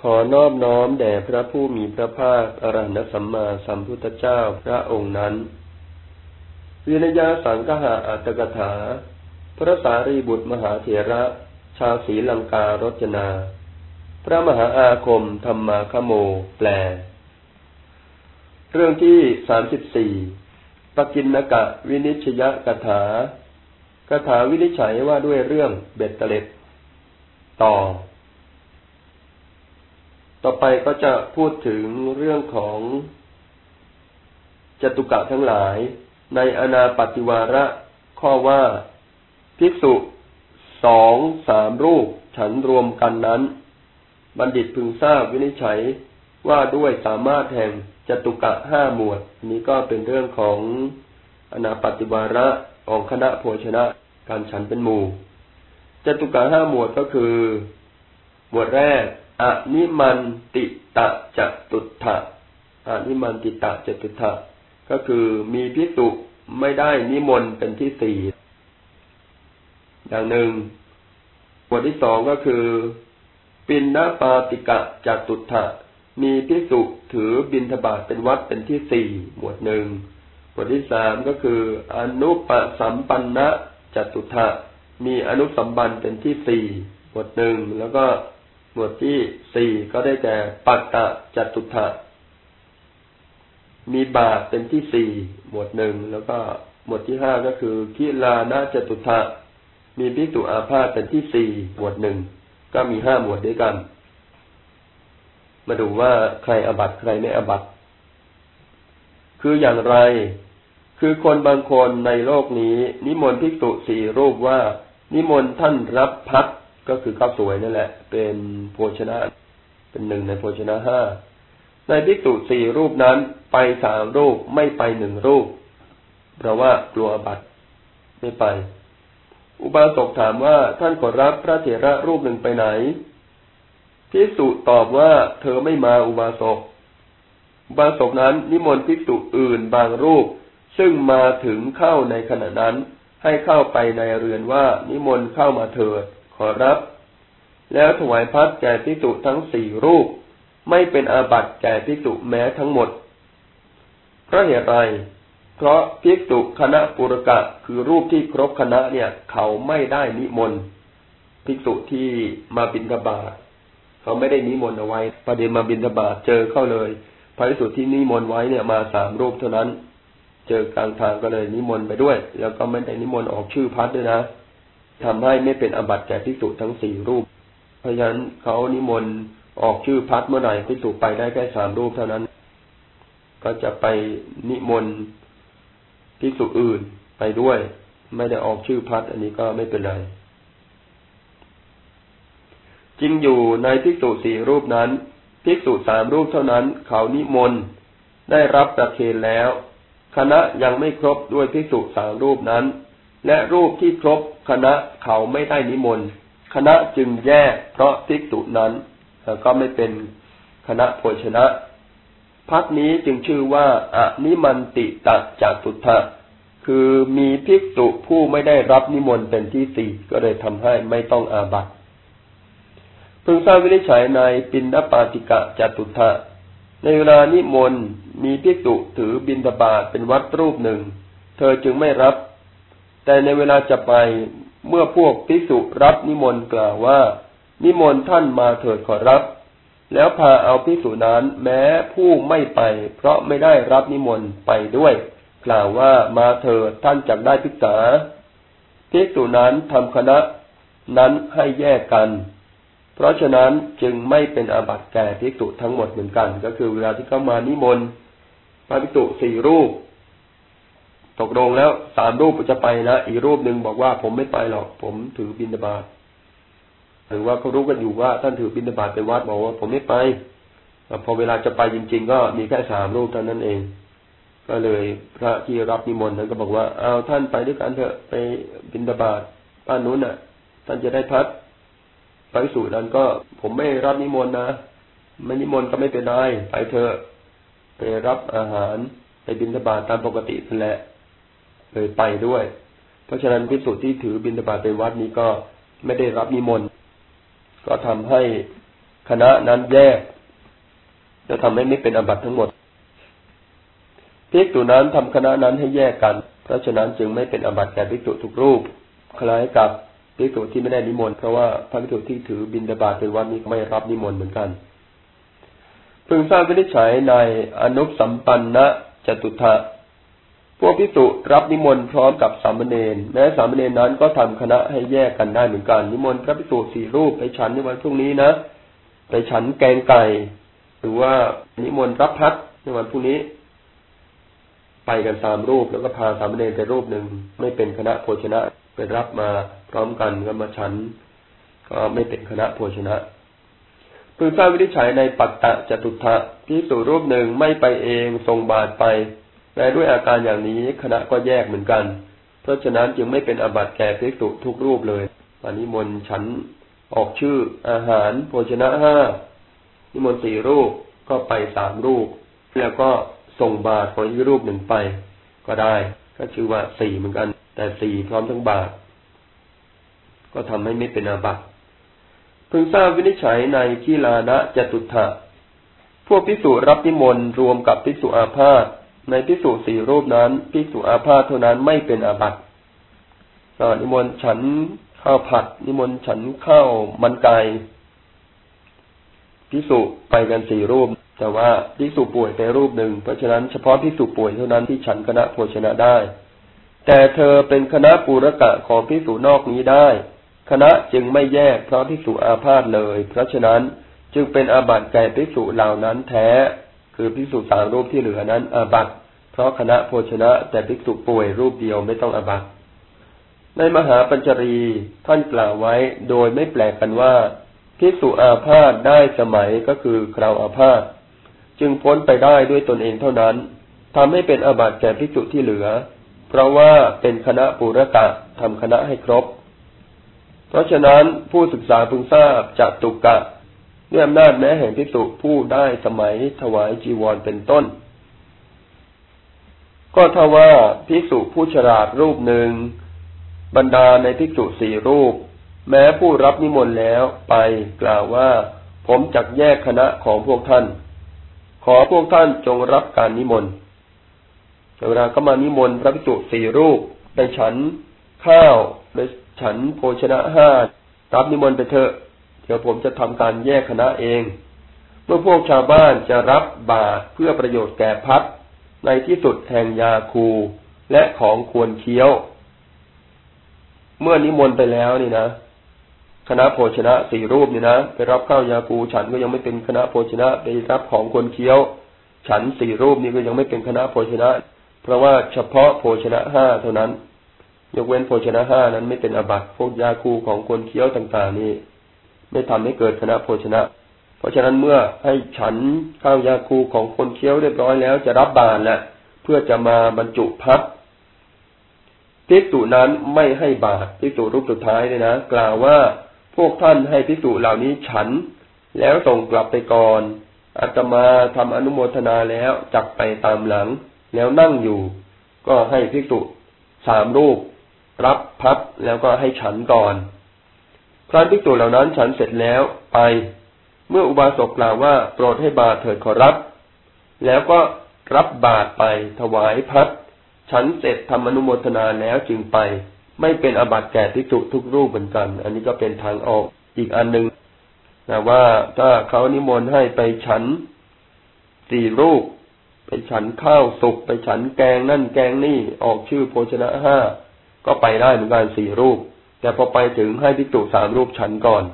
ขอนอบน้อมแด่พระผู้มีพระภาคอรหันตสัมมาสัมพุทธเจ้าพระองค์นั้น วินยาสังฆาอัตถกถา พระสารีบุตรมหาเถระ ชาวศรีลังการจนา พระมหาอาคมธรรมาคโม แปล เรื่องที่สามสิบสี่ปกินนกะวินิชยกถากถาวินิจฉัยว่าด้วยเรื่องเบ็ดเตล็ดต่อ ต่อไปก็จะพูดถึงเรื่องของจตุกะทั้งหลาย ในอนาปฏิวาระข้อว่าภิกษุสองสามรูปฉันรวมกันนั้น บัณฑิตพึงทราบวินิจฉัยว่าด้วยสามารถแห่งจตุกะห้าหมวด นี้ก็เป็นเรื่องของอนาปฏิวาระของคณะโภชนะ การฉันเป็นหมู่จตุกะห้าหมวดก็คือ หมวดแรก อนิมันติตะจตุถะอนิมันติตะจตุถะก็คือมีพิสุไม่ได้นิมนต์เป็นที่สี่อย่างหนึ่งบทที่สองก็คือ ปินนาปาติกะจตุถะมีพิสุถือบินทบาทเป็นวัดเป็นที่สี่หมวดหนึ่งบทที่สามก็คือ อนุปสัมปันนะจตุถะมีอนุสัมบันเป็นที่สี่บทหนึ่งแล้วก็ หมวดที่สี่ก็ได้แก่ปัตตะจัตุถะมีบาทเป็นที่สี่หมวดหนึ่งแล้วก็หมวดที่ห้าก็คือกิลานาจตุถะมีพิจุอาพาธเป็นที่สี่หมวดหนึ่งก็มีห้าหมวดด้วยกัน มาดูว่าใครอบัตใครไม่อบัตคืออย่างไร คือคนบางคนในโลกนี้ นิมนต์ภิกษุสี่รูปว่า นิมนต์ท่านรับพัด ก็คือข้าวสวยนั่นแหละ เป็นโภชนะ เป็นหนึ่งในโภชนะห้าในภิกษุสี่รูปนั้นไปสามรูปไม่ไปหนึ่งรูป เพราะว่ากลัวบัตรไม่ไป อุบาสกถามว่าท่านขอรับพระเถระรูปหนึ่งไปไหนภิกษุตอบว่าเธอไม่มาอุบาสก อุบาสกนั้นนิมนต์ภิกษุอื่นบางรูป ซึ่งมาถึงเข้าในขณะนั้น ให้เข้าไปในเรือนว่านิมนต์เข้ามาเถิด ขอรับ แล้วถวายพัดแก่พิสุทั้งสี่รูป ไม่เป็นอาบัติแก่พิสุแม้ทั้งหมด เพราะเหตุไรเพราะพิสุคณะปุรกะคือรูปที่ครบคณะเนี่ย เขาไม่ได้นิมนต์ภิกษุที่มาบิณฑบาตเขาไม่ได้นิมนต์เอาไว้ประเดี๋ยวมาบิณฑบาตเจอเข้าเลยพระภิกษุที่นิมนต์ไว้เนี่ยมาสามรูปเท่านั้น เจอกลางทางก็เลยนิมนต์ไปด้วย แล้วก็ไม่ได้นิมนต์ออกชื่อพัดด้วยนะ ทำให้ไม่เป็นอบัติแก่ภิกษุทั้งสี่รูป เพราะฉะนั้นเขานิมนต์ออกชื่อพัดเมื่อไหร่ภิกษุไปได้แค่สามรูปเท่านั้น ก็จะไปนิมนต์ภิกษุอื่นไปด้วย ไม่ได้ออกชื่อพัดอันนี้ก็ไม่เป็นไรจริงอยู่ในภิกษุสี่รูปนั้นภิกษุสามรูปเท่านั้น เขานิมนต์ได้รับประเคนแล้ว คณะยังไม่ครบด้วยภิกษุสามรูปนั้น และรูปที่ครบคณะเขาไม่ได้นิมนต์คณะจึงแยกเพราะภิกษุนั้นก็ไม่เป็นคณะโภชนะ พักนี้จึงชื่อว่าอนิมันติตัจากตุทะคือมีภิกษุผู้ไม่ได้รับนิมนต์เป็นที่สี่ก็เลยทำให้ไม่ต้องอาบัติพึงทราบวินิจฉัยในปินดปาติกะจตุทะในเวลานิมนต์มีภิกษุถือบินตบาตเป็นวัดรูปหนึ่ง เธอจึงไม่รับ แต่ในเวลาจะไปเมื่อพวกภิกษุรับนิมนต์กล่าวว่า นิมนต์ท่านมาเถิดขอรับ แล้วพาเอาภิกษุนั้นแม้ผู้ไม่ไป เพราะไม่ได้รับนิมนต์ไปด้วย กล่าวว่ามาเถิดท่านจักได้ศึกษาภิกษุนั้นทำคณะนั้นให้แยกกัน เพราะฉะนั้นจึงไม่เป็นอาบัติแก่ภิกษุทั้งหมดเหมือนกัน ก็คือเวลาที่เข้ามานิมนต์พระภิกษุสี่รูป ตกลงแล้วสามรูปจะไปนะอีกรูปหนึ่งบอกว่าผมไม่ไปหรอก ผมถือบินบาตหรือว่าเขารู้กันอยู่ว่าท่านถือบินบาตเป็นวัดบอกว่า ผมไม่ไปพอเวลาจะไปจริง ๆ ก็มีแค่สามรูปเท่านั้นเอง ก็เลยพระที่รับนิมนต์นั้นก็บอกว่าเอาท่านไปด้วยกันเถอะไปบินบาตบ้านนู้นน่ะ ท่านจะได้พัดไปสู่นั้นก็ ผมไม่รับนิมนต์นะไม่นิมนต์ก็ไม่เป็นไรไปเถอะไปรับอาหารไปบินบาตตามปกตินั่นแหละ เลยไปด้วย เพราะฉะนั้นพิสุที่ถือบิณฑบาตไปวัดนี้ก็ไม่ได้รับนิมนต์ก็ทำให้คณะนั้นแยกจะทำให้ไม่เป็นอบัตทั้งหมดภิกษุนั้นทำคณะนั้นให้แยกกัน เพราะฉะนั้นจึงไม่เป็นอบัตแก่ภิกษุทุกรูป คล้ายกับภิกษุที่ไม่ได้นิมนต์เพราะว่าพระภิกษุที่ถือบิณฑบาตเป็นวันนี้ไม่รับนิมนต์เหมือนกันพึงทราบวินิจฉัยในอนุสัมปันนะจตุทะ พวกภิกษุรับนิมนต์พร้อมกับสามเณรแม้สามเณรนั้นก็ทำคณะให้แยกกันได้เหมือนกัน นิมนต์พระภิกษุสี่รูปไปฉันในวันพรุ่งนี้นะ ไปฉันแกงไก่ หรือว่านิมนต์รับพัดในวันพรุ่งนี้ ไปกันสามรูปแล้วก็พาสามเณรไปรูปหนึ่งไม่เป็นคณะโภชนะไปรับมาพร้อมกันก็มาฉัน ก็ไม่เป็นคณะโภชนะพึงทราบวินิจฉัยในปัตตะจตุทะที่สู่รูปหนึ่งไม่ไปเองทรงบาทไป แต่ด้วยอาการอย่างนี้คณะก็แยกเหมือนกัน เพราะฉะนั้นจึงไม่เป็นอบัติแก่ภิกษุทุกรูปเลยอันนี้มนฉันออกชื่ออาหารโภชนะห้านิมนต์สี่รูปก็ไปสามรูป แล้วก็ส่งบาตรของอีกรูปหนึ่งไป ก็ได้ ก็ชื่อว่าสี่เหมือนกัน แต่สี่พร้อมทั้งบาตรก็ทำให้ไม่เป็นอาบัติพึงทราบวินิจฉัยในขีลานะจตุถะพวกพิสุรับนิมนต์รวมกับพิสุอาพาธ ในพิสุสี่รูปนั้นพิสุอาพาธเท่านั้นไม่เป็นอาบัตินิมนต์ฉันข้าวผัด นิมนต์ฉันข้าวมันไก่พิสุไปกันสี่รูป แต่ว่าพิสุป่วยไปรูปหนึ่งเพราะฉะนั้นเฉพาะพิสุป่วยเท่านั้นที่ฉันคณะโภชนะได้ แต่เธอเป็นคณะปุรกะของพิสุนอกนี้ได้ คณะจึงไม่แยกเพราะพิสุอาพาธเลย เพราะฉะนั้นจึงเป็นอาบัติแก่พิสุเหล่านั้นแท้ คือพิสุสามรูปที่เหลือนั้นอาบัตเพราะคณะโภชนะแต่พิสุป่วยรูปเดียวไม่ต้องอาบัตในมหาปัญจรีท่านกล่าวไว้โดยไม่แปลกกันว่าพิสุอาพาธได้สมัยก็คือคราวอาพาธจึงพ้นไปได้ด้วยตนเองเท่านั้นทำให้เป็นอาบัติแก่ภิกษุที่เหลือ เพราะว่าเป็นคณะปุรกะทำคณะให้ครบ เพราะฉะนั้นผู้ศึกษาพึงทราบจัตุกะ ด้วยอำนาจแม้แห่งภิกษุผู้ได้สมัยถวายจีวรเป็นต้น ก็ถ้าว่าภิกษุผู้ฉลาดรูปหนึ่ง บรรดาในภิกษุสี่รูป แม้ผู้รับนิมนต์แล้วไปกล่าวว่า ผมจักแยกคณะของพวกท่าน ขอพวกท่านจงรับการนิมนต์เวลาก็มานิมนต์พระภิกษุสี่รูปไปฉันข้าวไปฉันโภชนะห้ารับนิมนต์ไปเถอะ เดี๋ยวผมจะทำการแยกคณะเอง เมื่อพวกชาวบ้านจะรับบาตรเพื่อประโยชน์แก่พัดในที่สุดแห่งยาคูและของควรเคี้ยว เมื่อนิมนต์ไปแล้วนี่นะคณะโภชนะสี่รูปนี่นะไปรับข้าวยาคูฉันก็ยังไม่เป็นคณะโภชนะไปรับของคนเคี้ยว ฉันสี่รูปนี่ก็ยังไม่เป็นคณะโภชนะ เพราะว่าเฉพาะโภชนะห้าเท่านั้น ยกเว้นโภชนะห้านั้นไม่เป็นอบัตพวกยาคูของคนเคี้ยวต่าง ๆ นี่ ไม่ทำให้เกิดคณะโภชนะ เพราะฉะนั้นเมื่อให้ฉันข้าวยาคูของคนเคี้ยวเรียบร้อยแล้วจะรับบาตรแหละเพื่อจะมาบรรจุพัดพิสูจนั้นไม่ให้บาตรพิสูจรูปสุดท้ายเลยนะ กล่าวว่าพวกท่านให้พิสูจเหล่านี้ฉัน แล้วส่งกลับไปก่อนอาตมาทำอนุโมทนาแล้วจักไปตามหลัง แล้วนั่งอยู่ ก็ให้พิสูจสามรูป รับพัดแล้วก็ให้ฉันก่อน พระพิสูจเหล่านั้นฉันเสร็จแล้วไป เมื่ออุบาสกกล่าวว่าโปรดให้บาตรเถิดขอรับ แล้วก็รับบาตรไปถวายพัดฉันเสร็จทำอนุโมทนาแล้วจึงไป ไม่เป็นอบัติแก่ทิจุทุกรูปเหมือนกัน อันนี้ก็เป็นทางออกอีกอันหนึ่งนะว่าถ้าเขานิมนต์ให้ไปฉันสี่รูป ไปฉันข้าวสุกไปฉันแกงนั่นแกงนี่ออกชื่อโภชนะห้าก็ไปได้เหมือนกันสี่รูป แต่พอไปถึงให้พิจุสามรูปฉันก่อน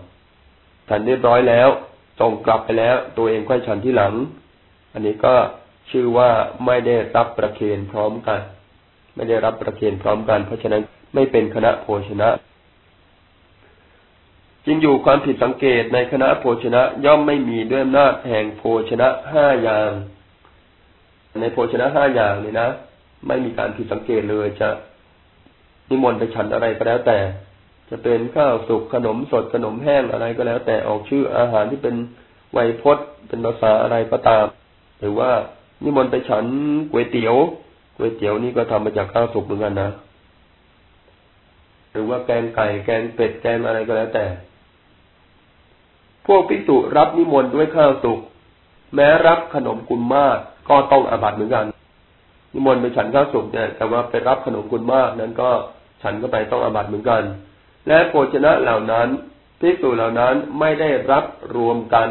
ฉันเรียบร้อยแล้วส่งกลับไปแล้ว ตัวเองค่อยฉันที่หลัง อันนี้ก็ชื่อว่าไม่ได้รับประเคนพร้อมกัน ไม่ได้รับประเคนพร้อมกัน เพราะฉะนั้นไม่เป็นคณะโภชนะ จึงอยู่ความผิดสังเกตในคณะโภชนะย่อมไม่มีด้วยอำนาจแห่งโภชนะห้าอย่าง ในโภชนะห้าอย่างนี่นะ ไม่มีการผิดสังเกตเลยจะนิมนต์ไปฉันอะไรก็แล้วแต่ จะเป็นข้าวสุกขนมสดขนมแห้งอะไรก็แล้ว แต่ออกชื่ออาหารที่เป็นไวยพจน์เป็นภาษาอะไรก็ตาม หรือว่านิมนต์ไปฉันก๋วยเตี๋ยวก๋วยเตี๋ยวนี่ก็ทำมาจากข้าวสุกเหมือนกันนะหรือว่าแกงไก่แกงเป็ดแกงอะไรก็แล้วแต่ พวกภิกษุรับนิมนต์ด้วยข้าวสุกแม้รับขนมกุลมากก็ต้องอาบัตเหมือนกัน นิมนต์ไปฉันข้าวสุกเนี่ยแต่ว่าไปรับขนมกุลมากนั้นก็ฉันก็ไปต้องอาบัตเหมือนกัน และโภชนะเหล่านั้นภิกษุเหล่านั้นไม่ได้รับรวมกัน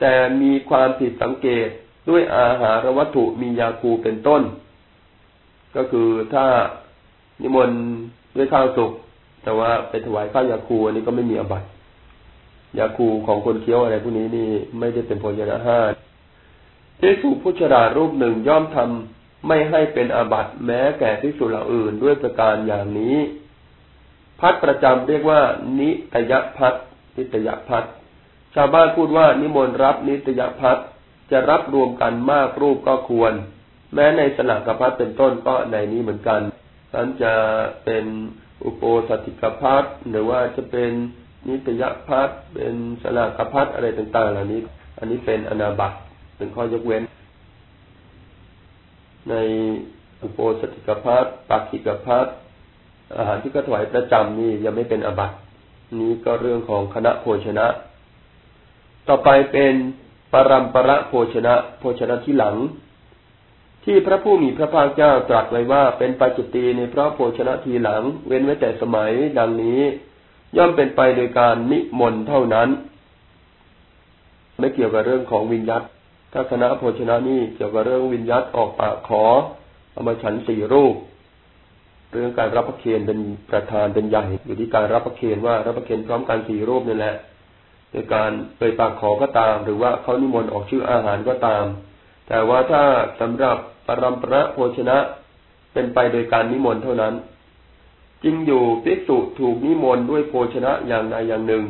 แต่มีความผิดสังเกตด้วยอาหารวัตถุมียาคูเป็นต้น ก็คือถ้านิมนต์ด้วยข้าวสุกแต่ว่าไปถวายข้าวยาคูอันนี้ก็ไม่มีอบัตยาคูของคนเคี้ยวอะไรพวกนี้นี่ไม่ได้เป็นโภชนะห้าภิกษุผู้ชรารูปหนึ่งย่อมทำไม่ให้เป็นอาบัตแม้แก่ภิกษุเหล่าอื่นด้วยประการอย่างนี้ พัดประจำเรียกว่า นิตยพัดนิตยพัดชาวบ้านพูดว่า นิมนต์รับนิตยพัดจะรับรวมกันมากรูปก็ควร แม้ในสลักพัดเป็นต้นก็ในนี้เหมือนกันนั้นจะเป็นอุโปสติกพัดหรือว่าจะเป็นนิตยพัดเป็นสลากพัดอะไรต่างๆ เหล่านี้ อันนี้เป็นอนาบัตเป็นข้อยกเว้น ในอุโปสติกพัดปักขิกพัด อาหารที่ก็ถวายประจำนี่ยังไม่เป็นอบัตนี้ก็เรื่องของคณะโภชนะ ต่อไปเป็นปรัมประโภชนะ โภชนะที่หลัง ที่พระผู้มีพระภาคเจ้าตรัสไว้ว่าเป็นปัจจิตีในพระโภชนะทีหลัง เว้นไว้แต่สมัยดังนี้ ย่อมเป็นไปโดยการนิมนต์เท่านั้น ไม่เกี่ยวกับเรื่องของวิญญัตถ้าคณะโภชนะนี่เกี่ยวกับเรื่องวิญญัตออกปากขอเอามาฉันสี่รูป เรื่องการรับประเคนเป็นประธานเป็นใหญ่อยู่ที่การรับประเคนว่ารับประเคนพร้อมกันสี่รูปนี่แหละในการเอ่ยปากขอก็ตาม หรือว่าเขานิมนต์ออกชื่ออาหารก็ตาม แต่ว่าถ้าสำหรับปรมประโภชนะ เป็นไปโดยการนิมนต์เท่านั้นจริงอยู่ภิกษุถูกนิมนต์ด้วยโภชนะอย่างใดอย่างหนึ่ง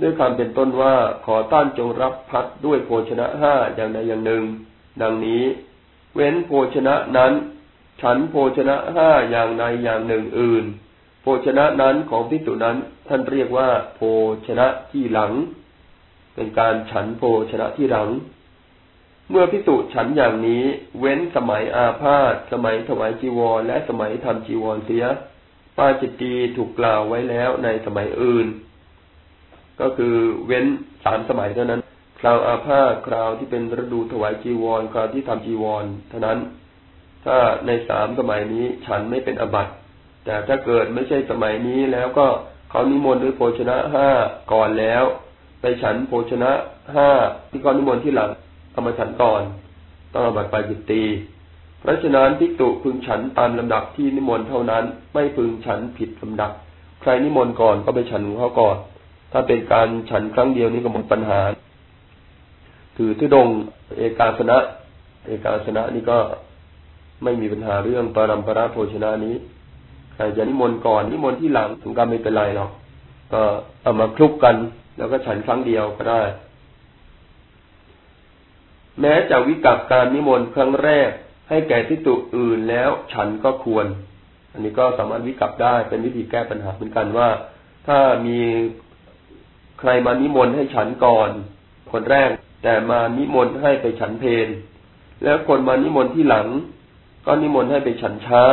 ด้วยคำเป็นต้นว่าขอต้านจงรับพัดด้วยโภชนะห้าอย่างใดอย่างหนึ่ง ดังนี้ เว้นโภชนะนั้น ฉันโภชนะห้าอย่างใดอย่างหนึ่งอื่น โภชนะนั้นของภิกษุนั้น ท่านเรียกว่า โภชนะที่หลัง เป็นการฉันโภชนะที่หลัง เมื่อพิสุฉันอย่างนี้ เว้นสมัยอาพาธสมัยถวายจีวร และสมัยทำจีวรเสียปาจิตตีถูกกล่าวไว้แล้วในสมัยอื่น ก็คือเว้นสามสมัยเท่านั้น คราวอาพาธคราวที่เป็นฤดูถวายจีวร คราวที่ทำจีวรเท่านั้น ถ้าในสามสมัยนี้ฉันไม่เป็นอบัติแต่ถ้าเกิดไม่ใช่สมัยนี้แล้วก็เขานิมนต์ด้วยโภชนะห้าก่อนแล้ว ไปฉันโภชนะห้าที่เขานิมนต์ที่หลังเอามาฉันก่อนต้องอบัติปาจิตตีเพราะฉะนั้นภิกษุพึงฉันตามลำดับที่นิมนต์เท่านั้น ไม่พึงฉันผิดลำดับ ใครนิมนต์ก่อนก็ไปฉันของเขาก่อน ถ้าเป็นการฉันครั้งเดียวนี้ก็หมดปัญหา ถือทุดง เอกาสนะ เอกาสนะนี่ก็ ไม่มีปัญหาเรื่องปรัมปราโภชนะนี้ใครจะนิมนต์ก่อนนิมนต์ที่หลังถึงก็ไม่เป็นไรหรอกก็เอามาคลุกกัน แล้วก็ฉันครั้งเดียวก็ได้ แม้จะวิกับการนิมนต์ครั้งแรก ให้แก่ทิฏฐุอื่นแล้วฉันก็ควร อันนี้ก็สามารถวิกับได้เป็นวิธีแก้ปัญหาเหมือนกันว่า ถ้ามีใครมานิมนต์ให้ฉันก่อน คนแรก แต่มานิมนต์ให้ไปฉันเพนแล้วคนมานิมนต์ที่หลัง ก็นิมนต์ให้ไปฉันเช้า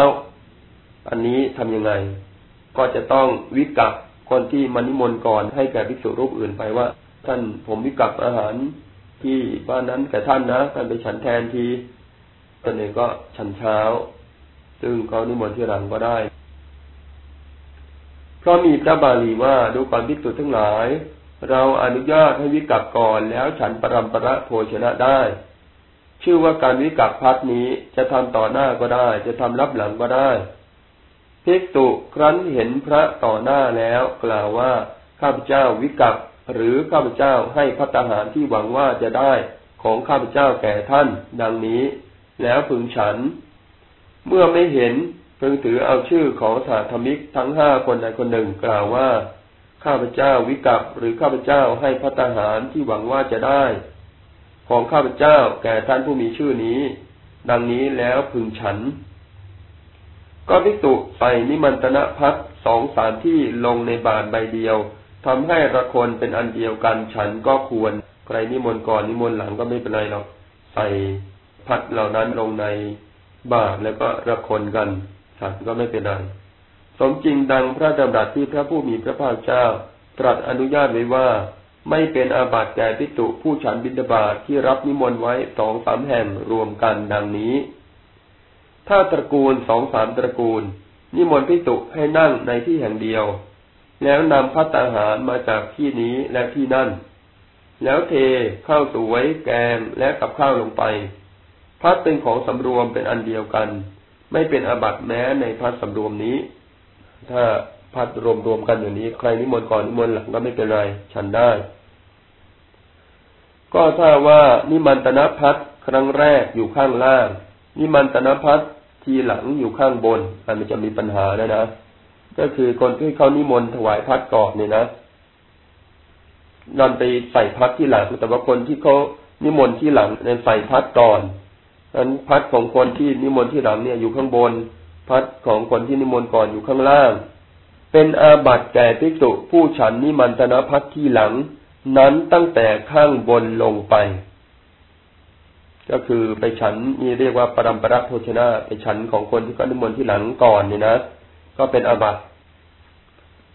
อันนี้ทํำยังไง ก็จะต้องวิกับคนที่มานิมนต์ก่อนให้แก่ภิกษุรูปอื่นไปว่า ท่านผมวิกับอาหารที่บ้านนั้นแก่ท่านนะท่านไปฉันแทนทีตนเองก็ฉันเช้า ซึ่งเขานิมนต์ที่หลังก็ได้ เพราะมีพระบาลีว่าดูก่อนภิกษุทั้งหลาย เราอนุญาตให้วิกัปก่อนแล้วฉันปรำประโภชนะได้ ชื่อว่าการวิกัปพัดนี้จะทำต่อหน้าก็ได้ จะทำรับหลังก็ได้ภิกษุครั้นเห็นพระต่อหน้าแล้ว กล่าวว่าข้าพเจ้าวิกัปหรือข้าพเจ้าให้พัฒหารที่หวังว่าจะได้ของข้าพเจ้าแก่ท่าน ดังนี้ แล้วพึงฉัน เมื่อไม่เห็นพึงถือเอาชื่อของสาธมิกทั้งห้าคนใดคนหนึ่งกล่าวว่า ข้าพเจ้าวิกัปหรือข้าพเจ้าให้พัฒหารที่หวังว่าจะได้ ของข้าพเจ้าแก่ท่านผู้มีชื่อนี้ ดังนี้แล้วพึงฉัน ก็พิจุใส่นิมันตนะพัดสองสามที่ลงในบาทใบเดียวทำให้ระคนเป็นอันเดียวกันฉันก็ควร ใครนิมนต์ก่อนนิมนต์หลังก็ไม่เป็นไรหรอกใส่พัดเหล่านั้นลงในบาตรแล้วก็ระคนกัน ฉันก็ไม่เป็นไรสมจริงดังพระดำรัสที่พระผู้มีพระภาคเจ้า ตรัสอนุญาตไว้ว่า ไม่เป็นอาบัติแก่พิจุผู้ฉันบิณฑบาตที่รับนิมนต์ไว้สองสามแห่งรวมกันดังนี้ ถ้าตระกูลสองสามตระกูล นิมนต์พิจุให้นั่งในที่แห่งเดียว แล้วนำพัตตาหารมาจากที่นี้และที่นั่น แล้วเทข้าวสวยแกงและกับข้าวลงไป พัดเป็นของสำรวมเป็นอันเดียวกัน ไม่เป็นอาบัติแม้ในพัดสำรวมนี้ ถ้า พัดรวมรวมกันอย่างนี้ ใครนิมนต์ก่อนนิมนต์หลังก็ไม่เป็นไร ฉันได้ ก็ถ้าว่านิมันตนพัดครั้งแรกอยู่ข้างล่าง นิมันตนพัดทีหลังอยู่ข้างบนอันมันจะมีปัญหาแล้วนะก็คือคนที่เขานิมนต์ถวายพัดก่อนเนี่ยนะนอนไปใส่พัดที่หลัง แต่ว่าคนที่เขานิมนต์ที่หลังในใส่พัดก่อนนั้นพัดของคนที่นิมนต์ที่หลังเนี่ยอยู่ข้างบน พัดของคนที่นิมนต์ก่อนอยู่ข้างล่าง เป็นอาบัติแก่ภิกษุผู้ฉันนิมันตนพัทที่หลัง นั้นตั้งแต่ข้างบนลงไป ก็คือไปฉันนี่เรียกว่าปรำปรโภชนะไปฉันของคนที่ก็นิมนต์ที่หลังก่อนเนี่ยนะ ก็เป็นอาบัติ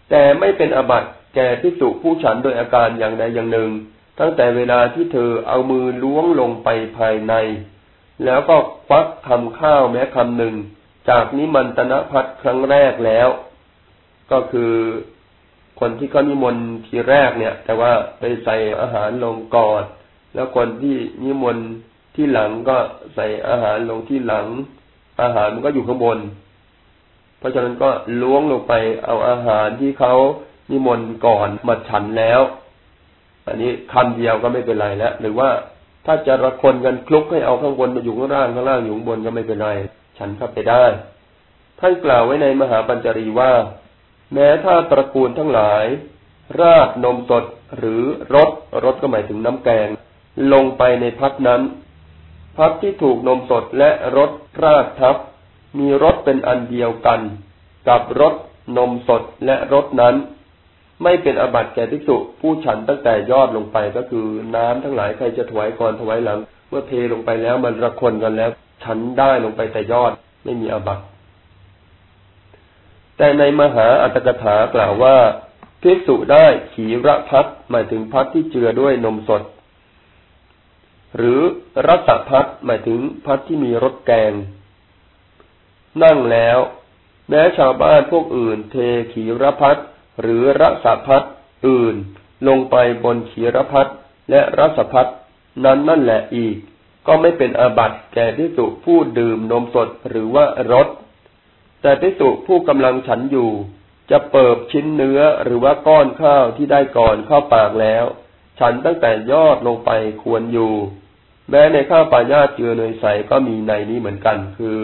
แต่ไม่เป็นอาบัติแก่ภิกษุผู้ฉันโดยอาการอย่างใดอย่างหนึ่ง ตั้งแต่เวลาที่เธอเอามือล้วงลงไปภายใน แล้วก็ควักคำข้าวแม้คำหนึ่ง จากนิมันตนพัทครั้งแรกแล้ว ก็คือคนที่เขานิมนต์ทีแรกเนี่ย แต่ว่าไปใส่อาหารลงก่อน แล้วคนที่นิมนต์ที่หลังก็ใส่อาหารลงที่หลัง อาหารมันก็อยู่ข้างบน เพราะฉะนั้นก็ล้วงลงไปเอาอาหารที่เขานิมนต์ก่อนมาฉันแล้ว อันนี้คำเดียวก็ไม่เป็นไรแล้วหรือว่าถ้าจะระคนกันคลุกให้เอาข้างบนมาอยู่ข้างล่างข้างล่างอยู่ข้างบนก็ไม่เป็นไร ฉันเข้าไปได้ท่านกล่าวไว้ในมหาปัญจรีว่า แม้ถ้าตระกูลทั้งหลาย ราดนมสดหรือรสรสก็หมายถึงน้ำแกง ลงไปในพัดนั้น พัดที่ถูกนมสดและรสราดทับ มีรสเป็นอันเดียวกัน กับรสนมสดและรสนั้น ไม่เป็นอบัติแก่ทิกษุผู้ฉันตั้งแต่ยอดลงไปก็คือน้ำทั้งหลายใครจะถวายก่อนถวายหลัง เมื่อเทลงไปแล้วมันระคนกันแล้ว ฉันได้ลงไปแต่ยอดไม่มีอบัติ แต่ในมหาอัตถกถากล่าวว่าภิกษุได้ขีระพัดหมายถึงพัดที่เจือด้วยนมสด หรือรัสพัดหมายถึงพัดที่มีรสแกง นั่งแล้ว แม้ชาวบ้านพวกอื่น เทขีระพัดหรือรัสพัดอื่น ลงไปบนขีระพัดและรัสพัดนั้นนั่นแหละอีก ก็ไม่เป็นอาบัติแก่ที่สุผู้ดื่มนมสดหรือว่ารส แต่พิสุผู้กำลังฉันอยู่ จะเปิบชิ้นเนื้อหรือว่าก้อนข้าวที่ได้ก่อนเข้าปากแล้ว ฉันตั้งแต่ยอดลงไปควรอยู่ แม้ในข้าวปลาญาติเจือเนยใสก็มีในนี้เหมือนกัน คือ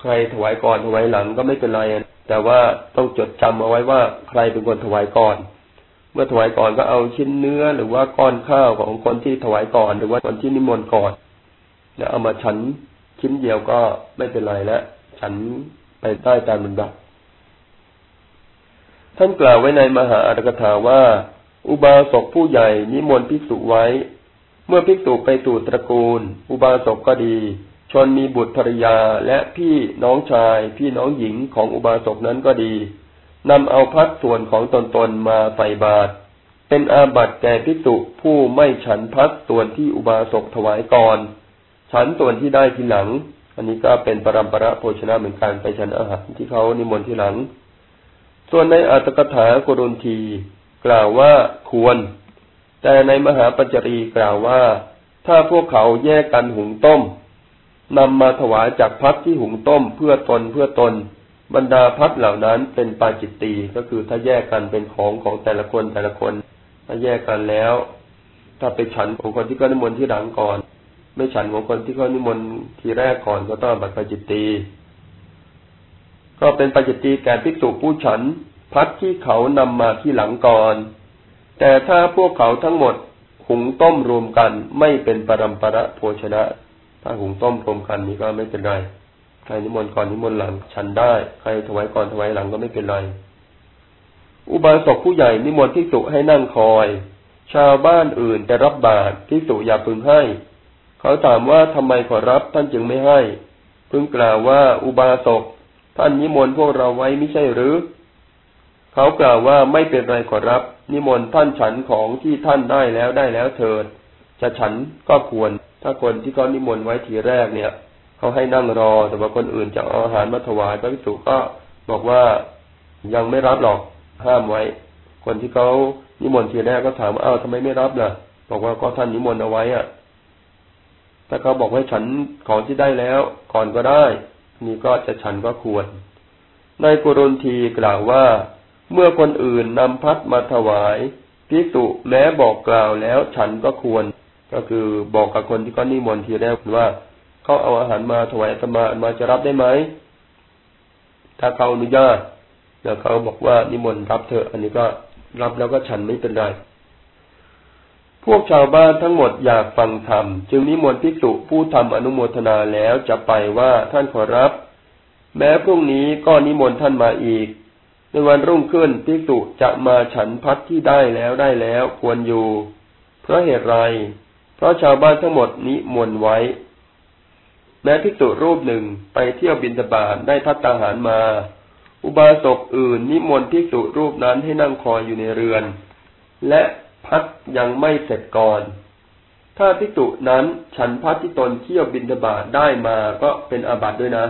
ใครถวายก่อนถวายหลังก็ไม่เป็นไรแต่ว่าต้องจดจำเอาไว้ว่าใครเป็นคนถวายก่อนเมื่อถวายก่อนก็เอาชิ้นเนื้อหรือว่าก้อนข้าวของคนที่ถวายก่อนหรือว่าคนที่นิมนต์ก่อนแล้วเอามาฉันชิ้นเดียวก็ไม่เป็นไรแล้วฉัน ไปใต้ตามลำดับท่านกล่าวไว้ในมหาอัตถกถาว่า อุบาสกผู้ใหญ่นิมนต์ภิกษุไว้ เมื่อภิกษุไปสู่ตระกูล อุบาสกก็ดี ชนมีบุตรภรยาและพี่น้องชาย พี่น้องหญิงของอุบาสกนั้นก็ดีนำเอาพัดส่วนของตนตนมาใส่บาตรเป็นอาบัติแก่ภิกษุผู้ไม่ฉันพัดส่วนที่อุบาสกถวายก่อน ฉันส่วนที่ได้ทีหลัง อันนี้ก็เป็นปรำประโภชนะเหมือนกันไปฉันอาหารที่เขานิมนต์ที่หลัง ส่วนในอัตถกถาโกรุณทีกล่าวว่าควร แต่ในมหาปัญจรีกล่าวว่า ถ้าพวกเขาแยกกันหุงต้มนำมาถวายจากพัดที่หุงต้มเพื่อตนเพื่อตน บรรดาพัดเหล่านั้นเป็นปาจิตตีก็คือถ้าแยกกันเป็นของของแต่ละคนแต่ละคน ถ้าแยกกันแล้ว ถ้าไปฉันของคนที่ก็นิมนต์ที่หลังก่อน ไม่ฉันของคนที่เขานิมนต์ทีแรกก่อนก็ต้องบัตรปจิตตีก็เป็นปจิตตีแก่ภิกษุผู้ฉันพัดที่เขานำมาที่หลังก่อน แต่ถ้าพวกเขาทั้งหมดหุงต้มรวมกันไม่เป็นปรำประโภชนะ ถ้าหุงต้มรวมกันนี้ก็ไม่เป็นไรใครนิมนต์ก่อนนิมนต์หลัง ฉันได้ใครถวายก่อนถวายหลังก็ไม่เป็นไร อุบาสกผู้ใหญ่นิมนต์ภิกษุให้นั่งคอย ชาวบ้านอื่นแต่รับบาตรภิกษุอย่าพึงให้ เขาถามว่าทำไมขอรับท่านจึงไม่ให้ พึงกล่าวว่าอุบาสกท่านนิมนต์พวกเราไว้ไม่ใช่หรือ เขากล่าวว่าไม่เป็นไรขอรับ นิมนต์ท่านฉันของที่ท่านได้แล้วได้แล้วเถิด จะฉันก็ควร ถ้าคนที่เขานิมนต์ไว้ทีแรกเนี่ยเขาให้นั่งรอ แต่ว่าคนอื่นจะเอาอาหารมาถวายพระภิกษุก็บอกว่ายังไม่รับหรอกห้ามไว้ คนที่เขานิมนต์ทีแรกก็ถามว่าอ้าวทำไมไม่รับล่ะ บอกว่าก็ท่านนิมนต์เอาไว้อะ ถ้าเขาบอกให้ฉันของที่ได้แล้ว ก่อนก็ได้นี่ก็จะฉันก็ควร ในกุรุนทีกล่าวว่า เมื่อคนอื่นนำพัดมาถวายพิสุแม้บอกกล่าวแล้วฉันก็ควร ก็คือบอกกับคนที่ก็นิมนต์ทีแรกว่าเขาเอาอาหารมาถวายธรรมามาจะรับได้ไหมถ้าเขาอนุญาตแล้วเขาบอกว่านิมนต์รับเถอะอันนี้ก็รับแล้วก็ฉันไม่เป็นไร พวกชาวบ้านทั้งหมดอยากฟังธรรม จึงนิมนต์ภิกษุผู้ทำอนุโมทนาแล้วจะไปว่าท่านขอรับ แม้พรุ่งนี้ก็นิมนต์ท่านมาอีก ในวันรุ่งขึ้นภิกษุจะมาฉันพัดที่ได้แล้วได้แล้วควรอยู่ เพราะเหตุไร เพราะชาวบ้านทั้งหมดนิมนต์ไว้ แม้ภิกษุรูปหนึ่งไปเที่ยวบินตบาทได้พัตตาหารมา อุบาสกอื่นนิมนต์ภิกษุรูปนั้นให้นั่งคอยอยู่ในเรือน และ พัดยังไม่เสร็จก่อน ถ้าพิจุนั้นฉันพัดที่ตนเที่ยวบินทบาทได้มาก็เป็นอาบัติด้วยนะ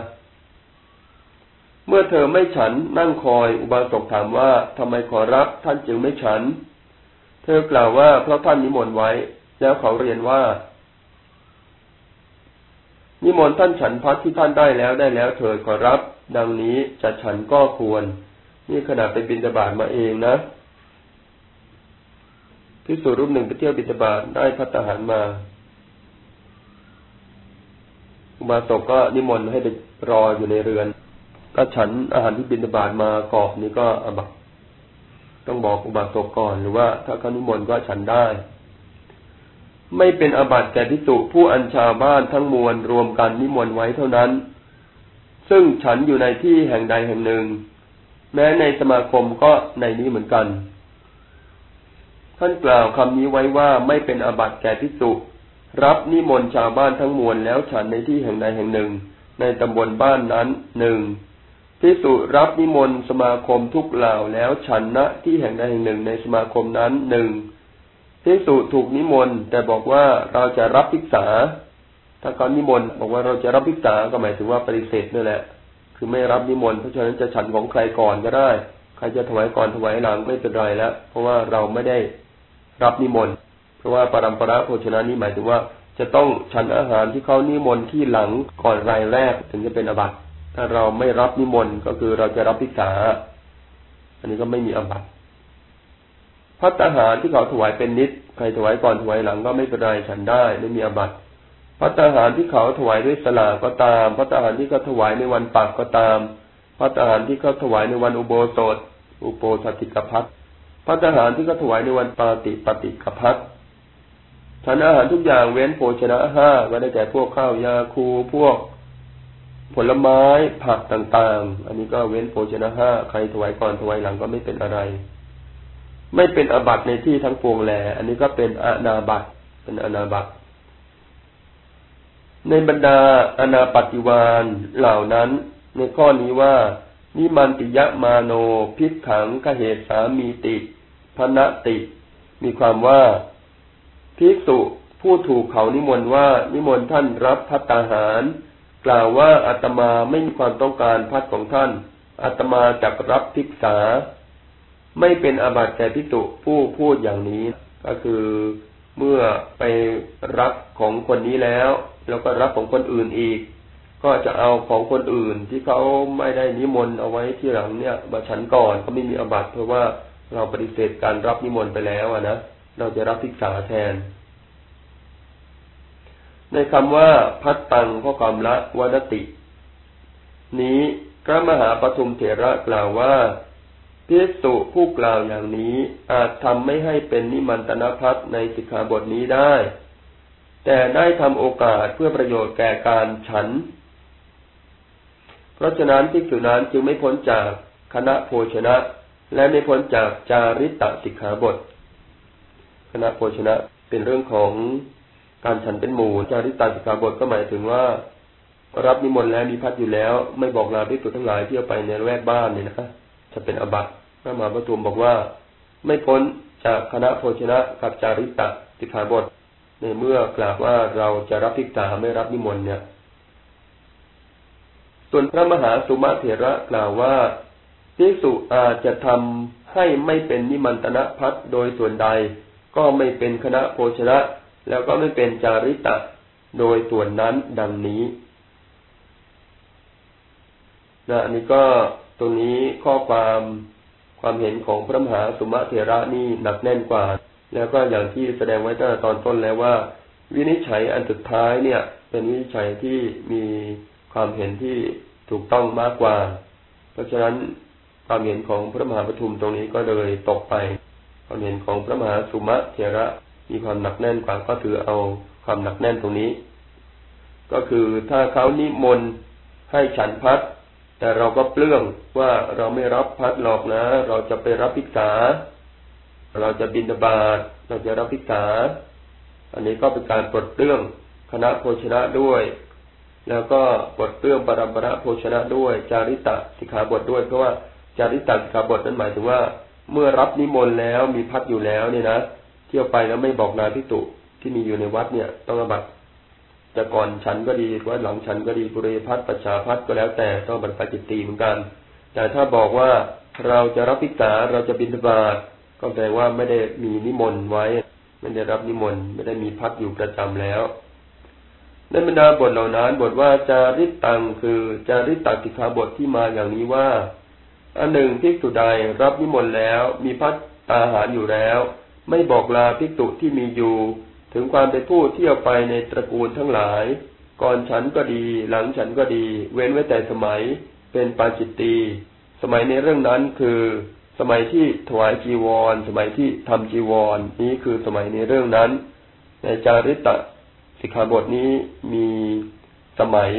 เมื่อเธอไม่ฉันนั่งคอยอุบาสกถามว่าทำไมขอรับท่านจึงไม่ฉัน เธอกล่าวว่าเพราะท่านนิมนต์ไว้ แล้วเขาเรียนว่า นิมนต์ท่านฉันพัดที่ท่านได้แล้วได้แล้วเถิดขอรับ ดังนี้จะฉันก็ควร นี่ขนาดไปบินทบาทมาเองนะ พิสูรรูปหนึ่งไปเที่ยวบิณฑบาตได้พัฒหารมาอุบาสกก็นิมนต์ให้ไปรออยู่ในเรือนก็ฉันอาหารที่บิณฑบาตมากอบนี้ก็อบักต้องบอกอุบาสกก่อนหรือว่าถ้าเขานิมนต์ก็ฉันได้ ไม่เป็นอบัติแก่พิสุผู้อัญชาบ้านทั้งมวลรวมกันนิมนต์ไว้เท่านั้น ซึ่งฉันอยู่ในที่แห่งใดแห่งหนึ่ง แม้ในสมาคมก็ในนี้เหมือนกัน ท่านกล่าวคำนี้ไว้ว่าไม่เป็นอาบัติแก่พิสุรับนิมนต์ชาวบ้านทั้งมวลแล้วฉันในที่แห่งใดแห่งหนึ่ง ในตำบลบ้านนั้นหนึ่งพิสุรับนิมนต์สมาคมทุกเหล่าแล้วฉันณที่แห่งใดแห่งหนึ่งในสมาคมนั้นหนึ่งพิสุถูกนิมนต์แต่บอกว่าเราจะรับภิกษา ถ้าเขานิมนต์บอกว่าเราจะรับภิกษาก็หมายถึงว่าปฏิเสธนั่นแหละ คือไม่รับนิมนต์เพราะฉะนั้นจะฉันของใครก่อนก็ได้ ใครจะถวายก่อนถวายหลังไม่เป็นไรแล้วเพราะว่าเราไม่ได้ รับนิมนต์เพราะว่าปรำปราโภชนะนี้หมายถึงว่าจะต้องฉันอาหารที่เขานิมนต์ที่หลังก่อนรายแรกถึงจะเป็นอบัตถ้าเราไม่รับนิมนต์ก็คือเราจะรับพิกษา อันนี้ก็ไม่มีอบัตพัตอาหารที่เขาถวายเป็นนิดใครถวายก่อนถวายหลังก็ไม่เป็นไรฉันได้ไม่มีอบัตพัตอาหารที่เขาถวายด้วยสลาก็ตามพัตอาหารที่เขาถวายในวันปักก็ตามพัตอาหารที่เขาถวายในวันอุโบสถ อุโปสติกพัฒ พัฒหารที่เขาถวายในวันปาติปฏิกพัทฉันอาหารทุกอย่างเว้นโภชนะห้าก็ได้แก่พวกข้าวยาคูพวกผลไม้ผักต่างๆ อันนี้ก็เว้นโภชนะห้าใครถวายก่อนถวายหลังก็ไม่เป็นอะไร ไม่เป็นอบัตในที่ทั้งปวงแล อันนี้ก็เป็นอนาบัตเป็นอนาบัตในบรรดาอนาปฏิวานเหล่านั้น ในข้อนี้ว่า นิมันติยะมาโน พิกขังกเหตสามีติพนติ มีความว่า ภิกษุผู้ถูกเขานิมนต์ว่า นิมนต์ท่านรับพัตตาหาร กล่าวว่าอาตมาไม่มีความต้องการพัดของท่านอาตมาจักรับภิกษา ไม่เป็นอาบัติแก่ภิกษุผู้พูดอย่างนี้ ก็คือเมื่อไปรับของคนนี้แล้ว แล้วก็รับของคนอื่นอีก ก็จะเอาของคนอื่นที่เขาไม่ได้นิมนต์เอาไว้ที่หลังเนี่ยมาฉันก่อนก็ไม่มีอบัตเพราะว่าเราปฏิเสธการรับนิมนต์ไปแล้วนะเราจะรับภิกษาแทน ในคำว่าพัดตังข้อความละวนติ นี้พระมหาปฐุมเถระกล่าวว่าพิสุผู้กล่าวอย่างนี้อาจทำไม่ให้เป็นนิมันตนพัฒในสิกขาบทนี้ได้ แต่ได้ทำโอกาสเพื่อประโยชน์แก่การฉัน ราะฉะนั้นภิกษุนั้นจึงไม่พ้นจากคณะโภชนะ และไม่พ้นจากจาริตสิกขาบท คณะโภชนะเป็นเรื่องของการฉันเป็นหมู่จาริตสิกขาบทก็หมายถึงว่า รับนิมนต์แล้วมีพัดอยู่แล้ว ไม่บอกลาภิกษุทั้งหลายที่เอาไปในแวกบ้านเนี่ยนะจะเป็นอบัตพระมหาปฐุมบอกว่า ไม่พ้นจากคณะโภชนะกับจาริตะสิกขาบท ในเมื่อกล่าวว่าเราจะรับพิกษาไม่รับนิมนต์เนี่ย ส่วนพระมหาสุมาเถระกล่าวว่าภิกษุอาจจะทำให้ไม่เป็นนิมันตนะพัดโดยส่วนใด ก็ไม่เป็นคณะโภชนะ แล้วก็ไม่เป็นจาริตะ โดยส่วนนั้นดังนี้นะอันนี้ก็ตรงนี้ข้อความความเห็นของพระมหาสุมาเถระนี่หนักแน่นกว่า แล้วก็อย่างที่แสดงไว้ตั้งแต่ตอนต้นแล้วว่า วินิจฉัยอันสุดท้ายเนี่ย เป็นวินิจฉัยที่มี ความเห็นที่ถูกต้องมากกว่า เพราะฉะนั้นความเห็นของพระมหาปฐุมตรงนี้ก็เลยตกไป ความเห็นของพระมหาสุมาเถระมีความหนักแน่นกว่าก็ถือเอาความหนักแน่นตรงนี้ ก็คือถ้าเขานิมนต์ให้ฉันพัดแต่เราก็เปลื้องว่าเราไม่รับพัดหรอกนะ เราจะไปรับพิกษา เราจะบินบาตเราจะรับพิกษา อันนี้ก็เป็นการปลดเปลื้องคณะโภชนะด้วย แล้วก็ปลดเปลื้องปรำปรโภชนะด้วย จาริตะสิกขาบทด้วย เพราะว่าจาริตะสิกขาบทนั้นหมายถึงว่า เมื่อรับนิมนต์แล้วมีพัดอยู่แล้วเนี่ยนะเที่ยวไปแล้วไม่บอกนายพิตุที่มีอยู่ในวัดเนี่ย ต้องอบัตจะก่อนฉันก็ดีว่าหลังฉันก็ดีบุเรพัฒประชาพัฒก็แล้วแต่ต้องบรรพจิตตีเหมือนกัน แต่ถ้าบอกว่าเราจะรับพิกาเราจะบินทบาตก็แปลว่าไม่ได้มีนิมนต์ไว้ ไม่ได้รับนิมนต์ไม่ได้มีพัดอยู่ประจำแล้ว ในบรรดาบทเหล่านั้น บทว่าจาริตตังคือจาริตตักิขาบทที่มาอย่างนี้ว่า อันหนึ่งภิกษุใดรับนิมนต์แล้ว มีพัดตาหารอยู่แล้ว ไม่บอกลาภิกษุที่มีอยู่ ถึงความเป็นผู้เที่ยวไปในตระกูลทั้งหลาย ก่อนฉันก็ดี หลังฉันก็ดี เว้นไว้แต่สมัย เป็นปาจิตตีสมัยในเรื่องนั้นคือ สมัยที่ถวายจีวร สมัยที่ทำจีวรนนี้คือสมัยในเรื่องนั้น ในจาริตะ สิกขาบทนี้มีสมัย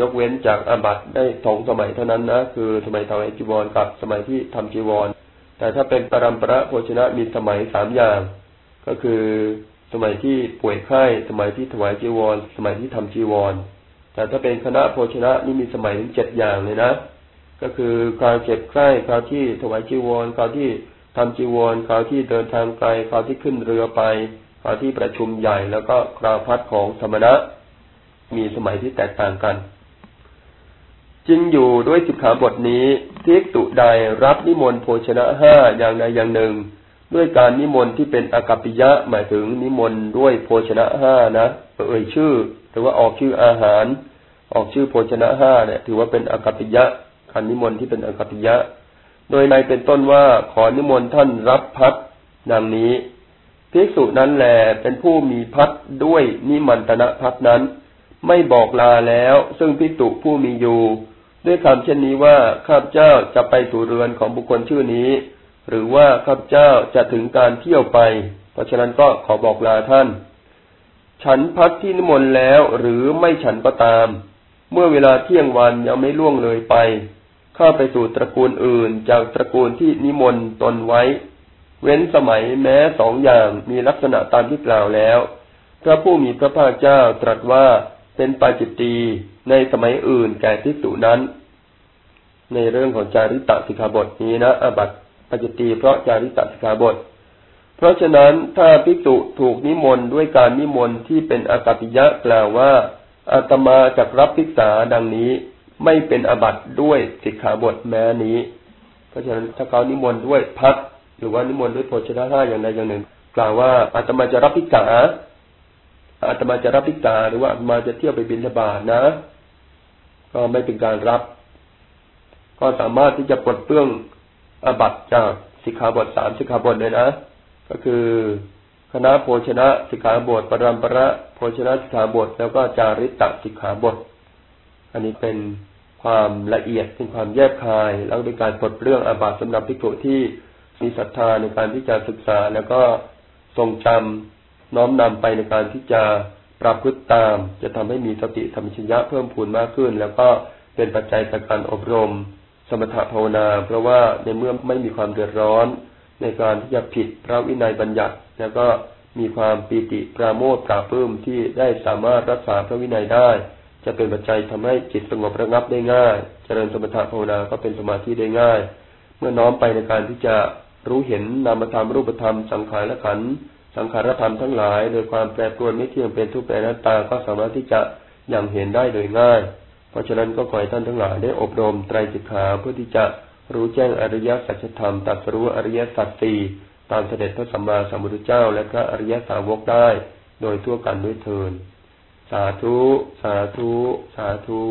ยกเว้นจากอาบัตได้สองสมัยเท่านั้นนะคือสมัยถวายจีวรกับสมัยที่ทำจีวร แต่ถ้าเป็นปรำประโภชนะมีสมัยสามอย่าง ก็คือสมัยที่ป่วยไข้สมัยที่ถวายจีวร สมัยที่ทำจีวร แต่ถ้าเป็นคณะโภชนะนี่มีสมัยถึงเจ็ดอย่างเลยนะ ก็คือคราวเจ็บไข้คราวที่ถวายจีวรคราวที่ทำจีวรคราวที่เดินทางไกลคราวที่ขึ้นเรือไป คราที่ประชุมใหญ่แล้วก็คราพัดของสมณะ มีสมัยที่แตกต่างกันจึงอยู่ด้วยสิกขาบทนี้ทิกตุใดรับนิมนต์โภชนะห้าอย่างใดอย่างหนึ่ง ด้วยการนิมนต์ที่เป็นอากัปปิยะหมายถึงนิมนต์ด้วยโภชนะห้านะเอ่ยชื่อหรือว่าออกชื่ออาหาร ออกชื่อโภชนะห้าเนี่ย ถือว่าเป็นอากัปปิยะการนิมนต์ที่เป็นอากัปปิยะ โดยในเป็นต้นว่าขอนิมนต์ท่านรับพัดดังนี้ ภิกษุนั้นแลเป็นผู้มีพัดด้วยนิมันตนะพัดนั้น ไม่บอกลาแล้ว ซึ่งภิกษุผู้มีอยู่ ด้วยคำเช่นนี้ว่าข้าพเจ้าจะไปสู่เรือนของบุคคลชื่อนี้ หรือว่าข้าพเจ้าจะถึงการเที่ยวไป เพราะฉะนั้นก็ขอบอกลาท่าน ฉันพักที่นิมนต์แล้วหรือไม่ฉันก็ตาม เมื่อเวลาเที่ยงวันยังไม่ล่วงเลยไป เข้าไปสู่ตระกูลอื่นจากตระกูลที่นิมนต์ตนไว้ เว้นสมัยแม้สองอย่างมีลักษณะตามที่กล่าวแล้ว พระผู้มีพระภาคเจ้าตรัสว่าเป็นปาจิตตีในสมัยอื่นแก่ที่สุนั้น ในเรื่องของจาริตสิกขาบทนี้นะอาบัตปัจตีเพราะจาริตสิกขาบท เพราะฉะนั้นถ้าภิกษุถูกนิมนต์ด้วยการนิมนต์ที่เป็นอากัปิยะกล่าวว่าอาตมาจะรับภิกษาดังนี้ไม่เป็นอบัตด้วยสิกขาบทแม้นี้ เพราะฉะนั้นถ้าเขานิมนต์ด้วยพัก หรือว่านิมนต์ด้วยโภชนะห้าอย่างใดอย่างหนึ่ง กล่าวว่าอาตมาจะรับภิกาอาตมาจะรับภิกาหรือว่าอาตมาจะเที่ยวไปบิณฑบาตนะ ก็ไม่เป็นการรับ ก็สามารถที่จะปลดเปลื้องอาบัตจากสิกขาบทสามสิกขาบทเลยนะ ก็คือคณะโภชนะสิกขาบทปรามประโภชนะสิกขาบท แล้วก็จาริตสิกขาบท อันนี้เป็นความละเอียดเป็นความแยบคาย แล้วเป็นการปลดเรื่องอาบัตสำหรับภิกษุที่ มีศรัทธาในการที่จะศึกษาแล้วก็ทรงจำน้อมนำไปในการที่จะปรับพฤติตาม จะทำให้มีสติธรรมชัญญะเพิ่มพูนมากขึ้น แล้วก็เป็นปัจจัยต่อการอบรม สมถะภาวนา เพราะว่าในเมื่อไม่มีความเดือดร้อน ในการที่จะผิดพระวินัยบัญญัติ แล้วก็มีความปีติปราโมทปราบพื้มที่ได้สามารถรักษาพระวินัยได้ จะเป็นปัจจัยทำให้จิตสงบระงับได้ง่าย เจริญสมถะภาวนาก็เป็นสมาธิได้ง่าย เมื่อน้อมไปในการที่จะ รู้เห็นนามธรรมรูปธรรมสังขารและขันสังขารธรรมทั้งหลาย โดยความแปรปรวนไม่เที่ยงเป็นทุกข์เป็นอนัตตาก็สามารถที่จะอย่างเห็นได้โดยง่าย เพราะฉะนั้นก็ขอให้ท่านทั้งหลายได้อบรมไตรจิตขาเพื่อที่จะรู้แจ้งอริยสัจธรรมตัดรู้อริยสัจสี่ตามเสด็จพระสัมมาสัมพุทธเจ้า และพระอริยสาวกได้ โดยทั่วกันด้วยเทินสาธุ สาธุ สาธุ